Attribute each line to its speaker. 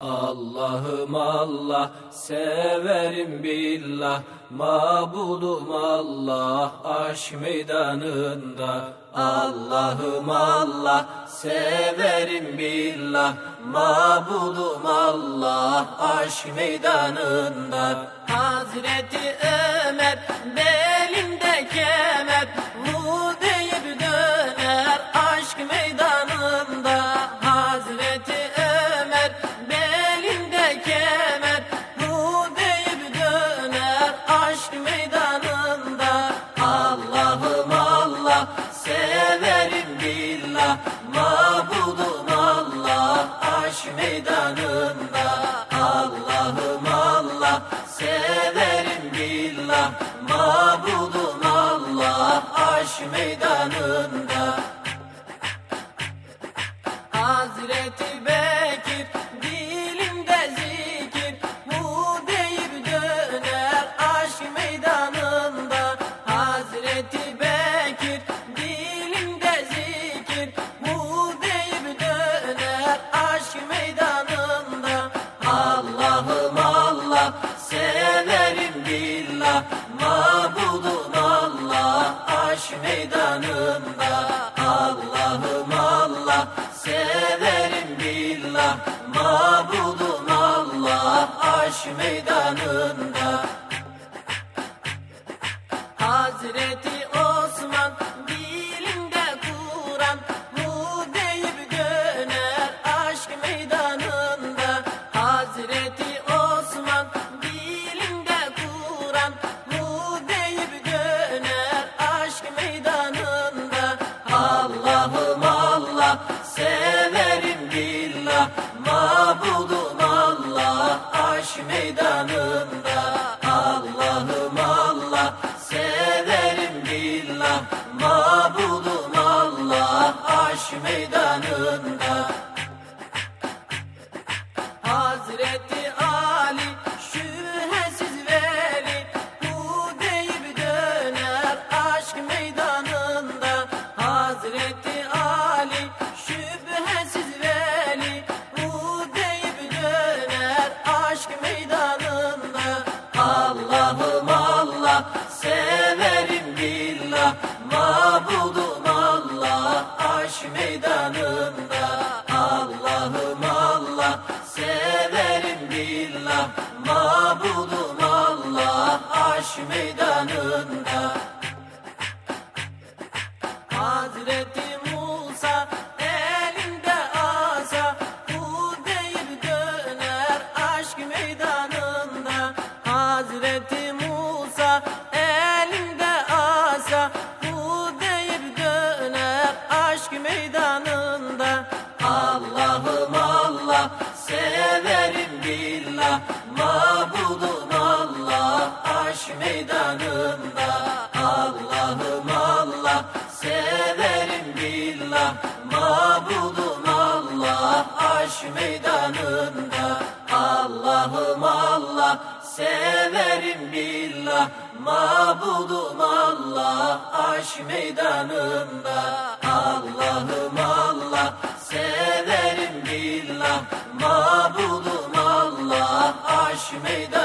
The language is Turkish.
Speaker 1: Allah'ım Allah severim billah Mabudum Allah aşk meydanında. Allah'ım Allah severim billah Mabudum Allah aşk meydanında. Hazreti Ömer belinde meydanında Allah'ım Allah severim billah Mabudum Allah aşk meydanında. Hazreti Bekir billah Mabudum Allah aşk meydanında. Allah'ım Allah severim billah. Mabudum Allah aşk meydanında. Hazreti Hazreti Ali şüphesiz veli. Bu deyip döner aşk meydanında. Allah'ım Allah severim billah. Mabudum Allah aşk meydanında. Allah'ım Allah severim billah Hazreti Musa elinde asa Bu döner aşk meydanında. Hazreti Musa elinde asa Bu döner aşk meydanında. Allah'ım Allah severim billah Mabudum Allah aşk meydanında Mabudum Allah aşk meydanında. Allah'ım Allah severim billah. Mabudum Allah aşk meydanında. Allah'ım Allah severim billah. Mabudum Allah aşk meydanında